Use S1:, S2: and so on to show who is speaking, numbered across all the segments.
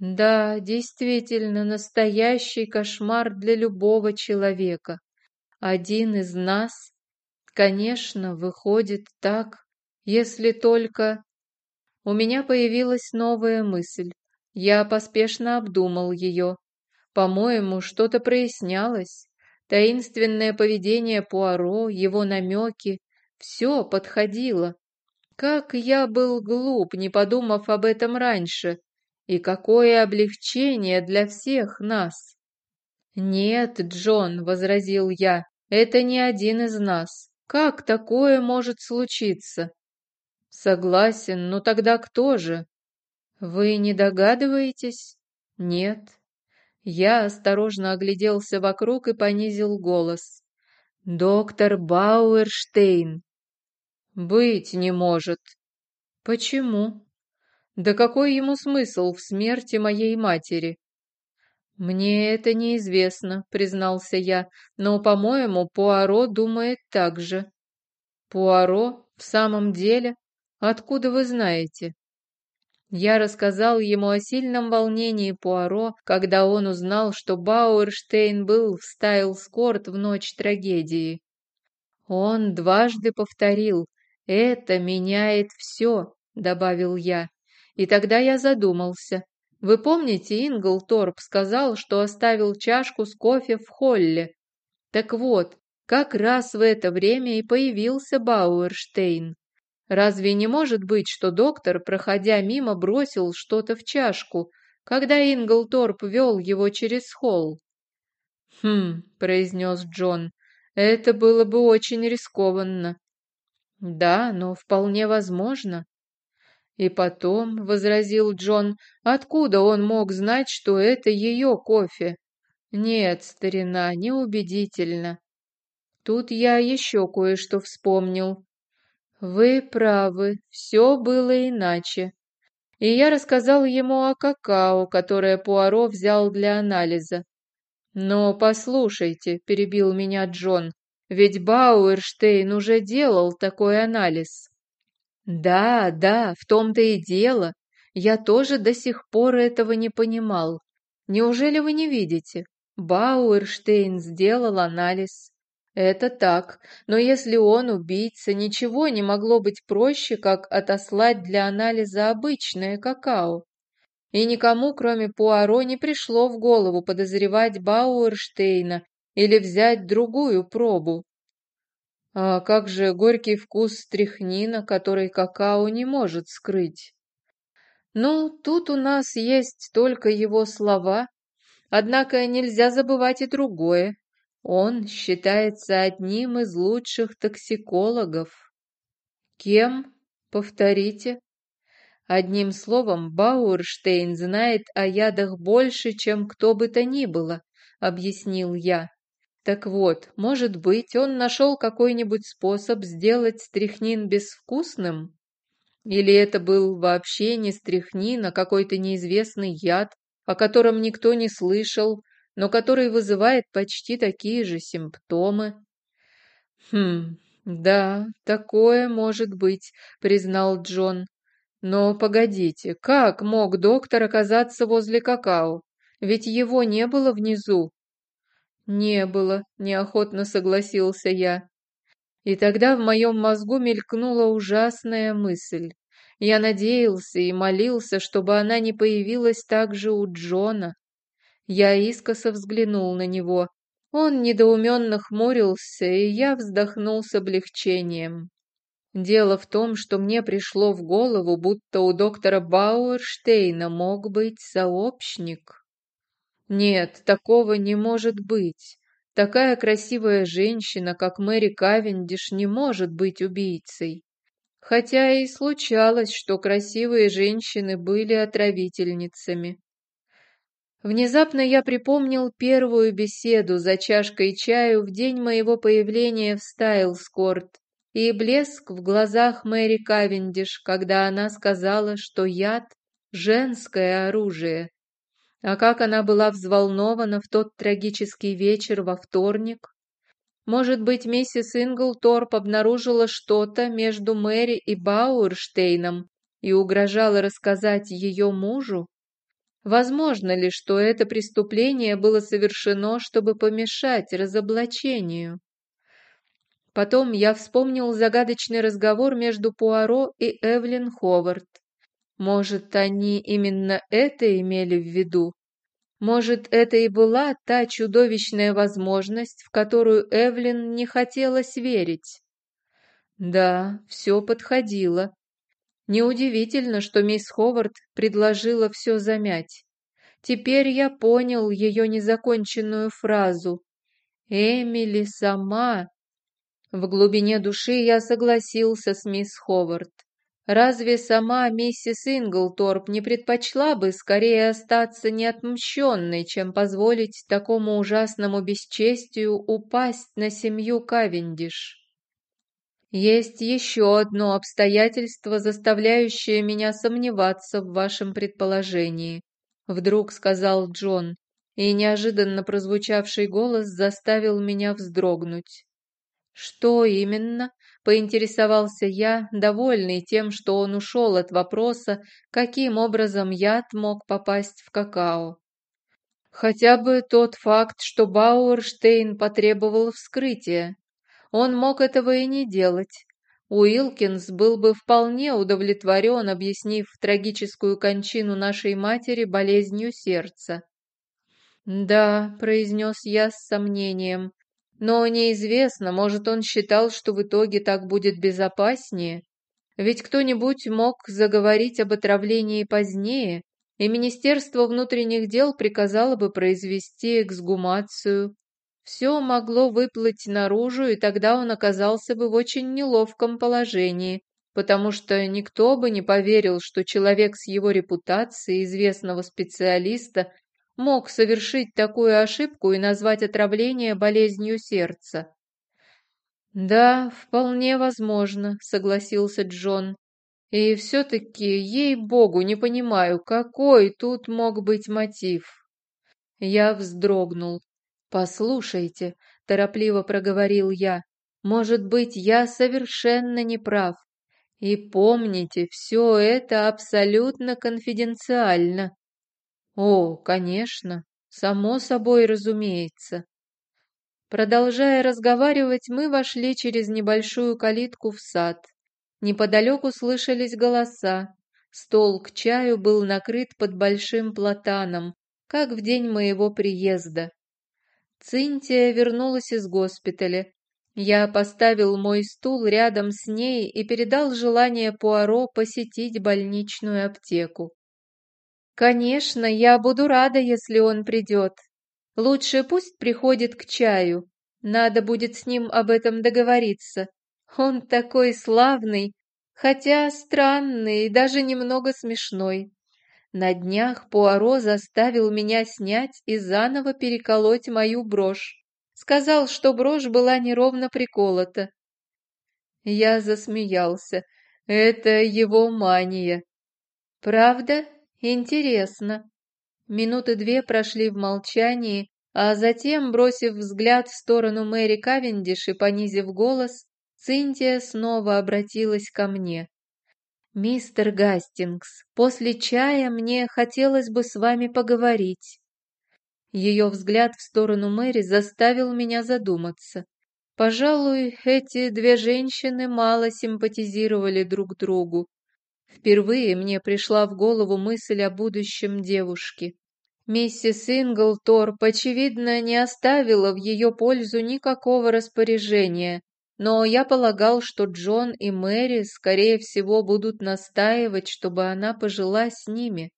S1: Да, действительно, настоящий кошмар для любого человека. Один из нас, конечно, выходит так, если только... У меня появилась новая мысль. Я поспешно обдумал ее. По-моему, что-то прояснялось. Таинственное поведение Пуаро, его намеки, все подходило. Как я был глуп, не подумав об этом раньше. И какое облегчение для всех нас! «Нет, Джон», — возразил я, — «это не один из нас. Как такое может случиться?» «Согласен, но тогда кто же?» «Вы не догадываетесь?» «Нет». Я осторожно огляделся вокруг и понизил голос. «Доктор Бауэрштейн». «Быть не может». «Почему?» Да какой ему смысл в смерти моей матери? Мне это неизвестно, признался я, но, по-моему, Пуаро думает так же. Пуаро? В самом деле? Откуда вы знаете? Я рассказал ему о сильном волнении Пуаро, когда он узнал, что Бауэрштейн был в Стайлскорт в ночь трагедии. Он дважды повторил «Это меняет все», — добавил я. И тогда я задумался. Вы помните, Инглторп сказал, что оставил чашку с кофе в холле? Так вот, как раз в это время и появился Бауэрштейн. Разве не может быть, что доктор, проходя мимо, бросил что-то в чашку, когда Инглторп вел его через холл? «Хм», — произнес Джон, — «это было бы очень рискованно». «Да, но вполне возможно. И потом, — возразил Джон, — откуда он мог знать, что это ее кофе? Нет, старина, неубедительно. Тут я еще кое-что вспомнил. Вы правы, все было иначе. И я рассказал ему о какао, которое Пуаро взял для анализа. «Но послушайте», — перебил меня Джон, — «ведь Бауэрштейн уже делал такой анализ». Да, да, в том-то и дело. Я тоже до сих пор этого не понимал. Неужели вы не видите? Бауэрштейн сделал анализ. Это так, но если он убийца, ничего не могло быть проще, как отослать для анализа обычное какао. И никому, кроме Пуаро, не пришло в голову подозревать Бауэрштейна или взять другую пробу. А как же горький вкус стряхнина, который какао не может скрыть? Ну, тут у нас есть только его слова, однако нельзя забывать и другое. Он считается одним из лучших токсикологов. Кем? Повторите. Одним словом, Бауэрштейн знает о ядах больше, чем кто бы то ни было, объяснил я. Так вот, может быть, он нашел какой-нибудь способ сделать стряхнин безвкусным? Или это был вообще не стряхнин, а какой-то неизвестный яд, о котором никто не слышал, но который вызывает почти такие же симптомы? Хм, да, такое может быть, признал Джон. Но погодите, как мог доктор оказаться возле какао? Ведь его не было внизу. «Не было», — неохотно согласился я. И тогда в моем мозгу мелькнула ужасная мысль. Я надеялся и молился, чтобы она не появилась также у Джона. Я искоса взглянул на него. Он недоуменно хмурился, и я вздохнул с облегчением. Дело в том, что мне пришло в голову, будто у доктора Бауэрштейна мог быть сообщник. Нет, такого не может быть. Такая красивая женщина, как Мэри Кавендиш, не может быть убийцей. Хотя и случалось, что красивые женщины были отравительницами. Внезапно я припомнил первую беседу за чашкой чаю в день моего появления в Стайлскорт и блеск в глазах Мэри Кавендиш, когда она сказала, что яд — женское оружие. А как она была взволнована в тот трагический вечер во вторник? Может быть, миссис Инглторп обнаружила что-то между Мэри и Бауэрштейном и угрожала рассказать ее мужу? Возможно ли, что это преступление было совершено, чтобы помешать разоблачению? Потом я вспомнил загадочный разговор между Пуаро и Эвлин Ховард. Может, они именно это имели в виду? Может, это и была та чудовищная возможность, в которую Эвлин не хотелось верить? Да, все подходило. Неудивительно, что мисс Ховард предложила все замять. Теперь я понял ее незаконченную фразу. Эмили сама в глубине души я согласился с мисс Ховард. Разве сама миссис Инглторп не предпочла бы скорее остаться неотмщенной, чем позволить такому ужасному бесчестию упасть на семью Кавендиш? Есть еще одно обстоятельство, заставляющее меня сомневаться в вашем предположении, вдруг сказал Джон, и неожиданно прозвучавший голос заставил меня вздрогнуть. «Что именно?» — поинтересовался я, довольный тем, что он ушел от вопроса, каким образом яд мог попасть в какао. Хотя бы тот факт, что Бауэрштейн потребовал вскрытия. Он мог этого и не делать. Уилкинс был бы вполне удовлетворен, объяснив трагическую кончину нашей матери болезнью сердца. «Да», — произнес я с сомнением, но неизвестно, может, он считал, что в итоге так будет безопаснее. Ведь кто-нибудь мог заговорить об отравлении позднее, и Министерство внутренних дел приказало бы произвести эксгумацию. Все могло выплыть наружу, и тогда он оказался бы в очень неловком положении, потому что никто бы не поверил, что человек с его репутацией известного специалиста мог совершить такую ошибку и назвать отравление болезнью сердца. «Да, вполне возможно», — согласился Джон. «И все-таки, ей-богу, не понимаю, какой тут мог быть мотив?» Я вздрогнул. «Послушайте», — торопливо проговорил я, — «может быть, я совершенно не прав. И помните, все это абсолютно конфиденциально. О, конечно, само собой разумеется. Продолжая разговаривать, мы вошли через небольшую калитку в сад. Неподалеку слышались голоса. Стол к чаю был накрыт под большим платаном, как в день моего приезда. Цинтия вернулась из госпиталя. Я поставил мой стул рядом с ней и передал желание Пуаро посетить больничную аптеку. «Конечно, я буду рада, если он придет. Лучше пусть приходит к чаю. Надо будет с ним об этом договориться. Он такой славный, хотя странный и даже немного смешной. На днях Пуаро заставил меня снять и заново переколоть мою брошь. Сказал, что брошь была неровно приколота. Я засмеялся. Это его мания. Правда? Интересно. Минуты две прошли в молчании, а затем, бросив взгляд в сторону Мэри Кавендиш и понизив голос, Цинтия снова обратилась ко мне. «Мистер Гастингс, после чая мне хотелось бы с вами поговорить». Ее взгляд в сторону Мэри заставил меня задуматься. Пожалуй, эти две женщины мало симпатизировали друг другу. Впервые мне пришла в голову мысль о будущем девушки. Миссис Инглторп, очевидно, не оставила в ее пользу никакого распоряжения, но я полагал, что Джон и Мэри, скорее всего, будут настаивать, чтобы она пожила с ними.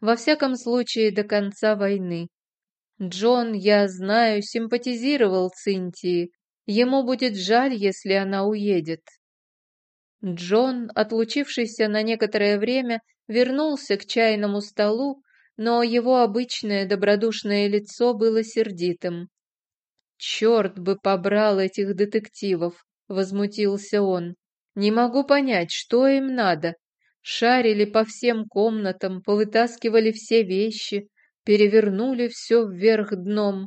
S1: Во всяком случае, до конца войны. Джон, я знаю, симпатизировал Цинтии. Ему будет жаль, если она уедет. Джон, отлучившийся на некоторое время, вернулся к чайному столу, но его обычное добродушное лицо было сердитым. «Черт бы побрал этих детективов!» — возмутился он. «Не могу понять, что им надо. Шарили по всем комнатам, повытаскивали все вещи, перевернули все вверх дном.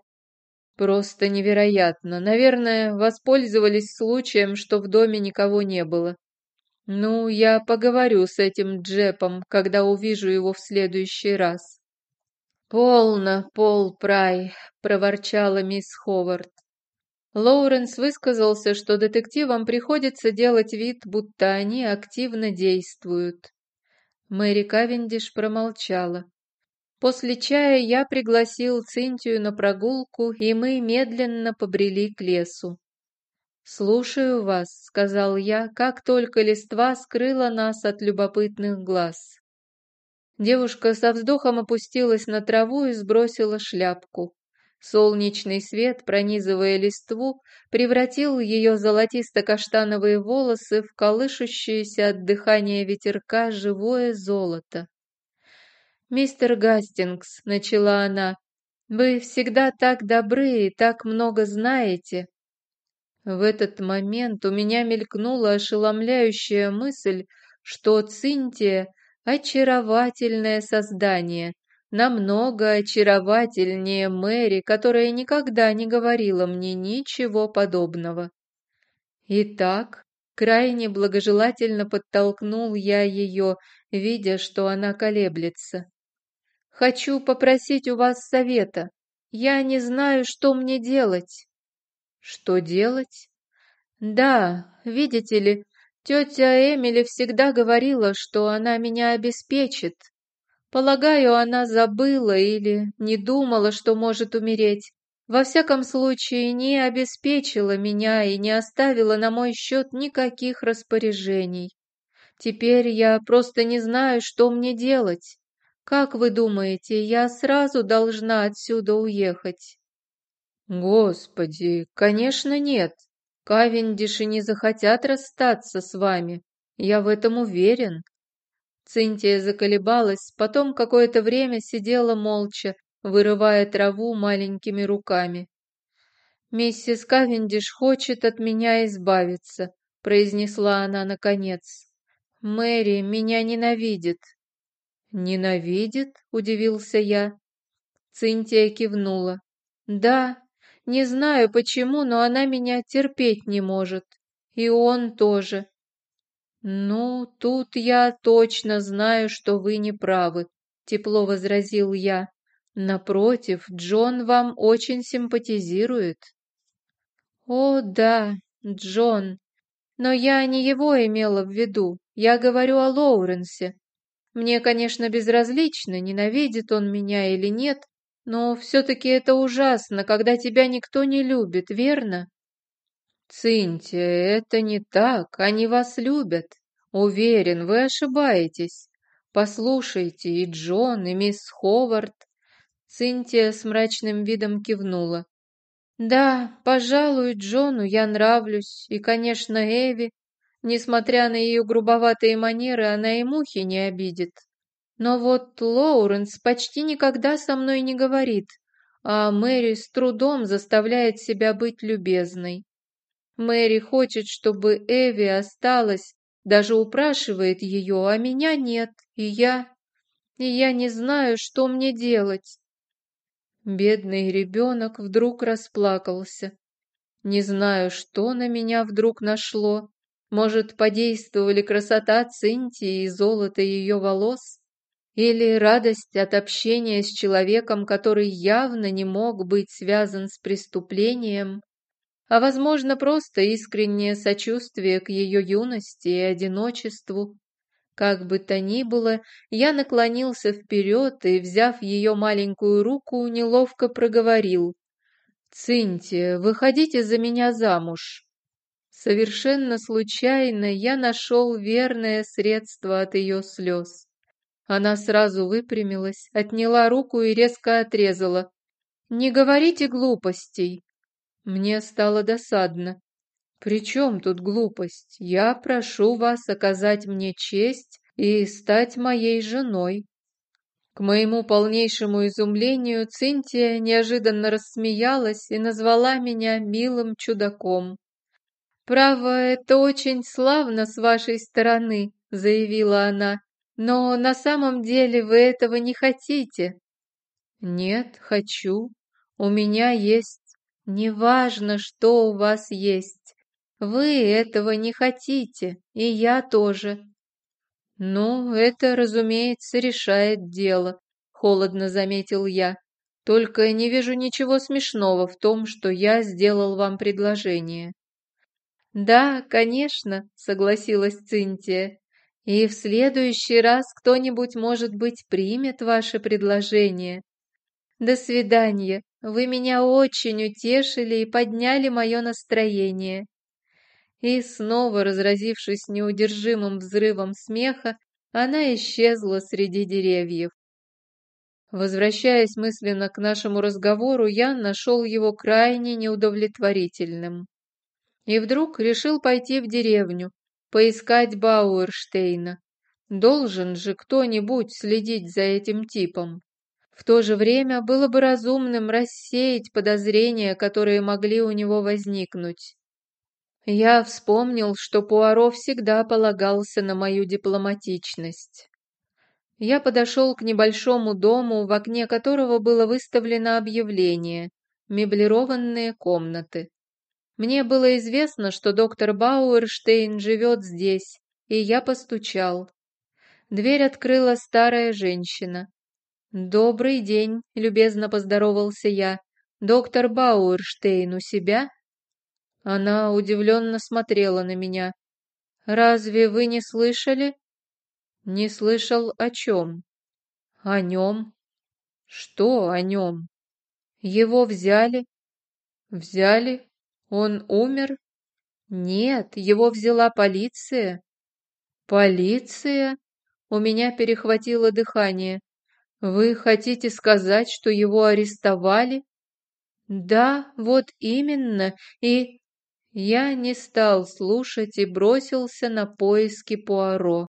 S1: Просто невероятно. Наверное, воспользовались случаем, что в доме никого не было. Ну, я поговорю с этим Джепом, когда увижу его в следующий раз. «Полно, Пол Прай», — проворчала мисс Ховард. Лоуренс высказался, что детективам приходится делать вид, будто они активно действуют. Мэри Кавендиш промолчала. После чая я пригласил Цинтию на прогулку, и мы медленно побрели к лесу. «Слушаю вас», — сказал я, как только листва скрыла нас от любопытных глаз. Девушка со вздохом опустилась на траву и сбросила шляпку. Солнечный свет, пронизывая листву, превратил ее золотисто-каштановые волосы в колышущееся от дыхания ветерка живое золото. «Мистер Гастингс», — начала она, — «вы всегда так добры и так много знаете. В этот момент у меня мелькнула ошеломляющая мысль, что Цинтия — очаровательное создание, намного очаровательнее Мэри, которая никогда не говорила мне ничего подобного. Итак, крайне благожелательно подтолкнул я ее, видя, что она колеблется. «Хочу попросить у вас совета. Я не знаю, что мне делать». Что делать? Да, видите ли, тетя Эмили всегда говорила, что она меня обеспечит. Полагаю, она забыла или не думала, что может умереть. Во всяком случае, не обеспечила меня и не оставила на мой счет никаких распоряжений. Теперь я просто не знаю, что мне делать. Как вы думаете, я сразу должна отсюда уехать? Господи, конечно нет. Кавендиши не захотят расстаться с вами. Я в этом уверен. Цинтия заколебалась, потом какое-то время сидела молча, вырывая траву маленькими руками. «Миссис Кавендиш хочет от меня избавиться», — произнесла она наконец. «Мэри меня ненавидит». «Ненавидит?» — удивился я. Цинтия кивнула. «Да, не знаю почему, но она меня терпеть не может. И он тоже. Ну, тут я точно знаю, что вы не правы, тепло возразил я. Напротив, Джон вам очень симпатизирует. О, да, Джон. Но я не его имела в виду. Я говорю о Лоуренсе. Мне, конечно, безразлично, ненавидит он меня или нет, но все-таки это ужасно, когда тебя никто не любит, верно? Цинтия, это не так, они вас любят. Уверен, вы ошибаетесь. Послушайте, и Джон, и мисс Ховард. Цинтия с мрачным видом кивнула. Да, пожалуй, Джону я нравлюсь, и, конечно, Эви. Несмотря на ее грубоватые манеры, она и мухи не обидит. Но вот Лоуренс почти никогда со мной не говорит, а Мэри с трудом заставляет себя быть любезной. Мэри хочет, чтобы Эви осталась, даже упрашивает ее, а меня нет, и я... И я не знаю, что мне делать. Бедный ребенок вдруг расплакался. Не знаю, что на меня вдруг нашло. Может, подействовали красота Цинтии и золото ее волос? Или радость от общения с человеком, который явно не мог быть связан с преступлением, а, возможно, просто искреннее сочувствие к ее юности и одиночеству. Как бы то ни было, я наклонился вперед и, взяв ее маленькую руку, неловко проговорил. «Цинтия, выходите за меня замуж». Совершенно случайно я нашел верное средство от ее слез. Она сразу выпрямилась, отняла руку и резко отрезала. «Не говорите глупостей!» Мне стало досадно. «При чем тут глупость? Я прошу вас оказать мне честь и стать моей женой». К моему полнейшему изумлению Цинтия неожиданно рассмеялась и назвала меня милым чудаком. «Право, это очень славно с вашей стороны», — заявила она. Но на самом деле вы этого не хотите. Нет, хочу. У меня есть. Неважно, что у вас есть. Вы этого не хотите, и я тоже. Ну, это, разумеется, решает дело. холодно заметил я. «Только не вижу ничего смешного в том, что я сделал вам предложение». «Да, конечно», — согласилась Цинтия. «И в следующий раз кто-нибудь, может быть, примет ваше предложение. До свидания. Вы меня очень утешили и подняли мое настроение». И снова, разразившись неудержимым взрывом смеха, она исчезла среди деревьев. Возвращаясь мысленно к нашему разговору, я нашел его крайне неудовлетворительным. И вдруг решил пойти в деревню, поискать Бауэрштейна. Должен же кто-нибудь следить за этим типом. В то же время было бы разумным рассеять подозрения, которые могли у него возникнуть. Я вспомнил, что Пуаро всегда полагался на мою дипломатичность. Я подошел к небольшому дому, в окне которого было выставлено объявление «Меблированные комнаты». Мне было известно, что доктор Бауэрштейн живет здесь, и я постучал. Дверь открыла старая женщина. «Добрый день», — любезно поздоровался я. «Доктор Бауэрштейн у себя?» Она удивленно смотрела на меня. «Разве вы не слышали?» «Не слышал о чем?» «О нем». «Что о нем?» «Его взяли». «Взяли? Он умер?» «Нет, его взяла полиция». «Полиция?» У меня перехватило дыхание. «Вы хотите сказать, что его арестовали?» «Да, вот именно, и...» Я не стал слушать и бросился на поиски Пуаро.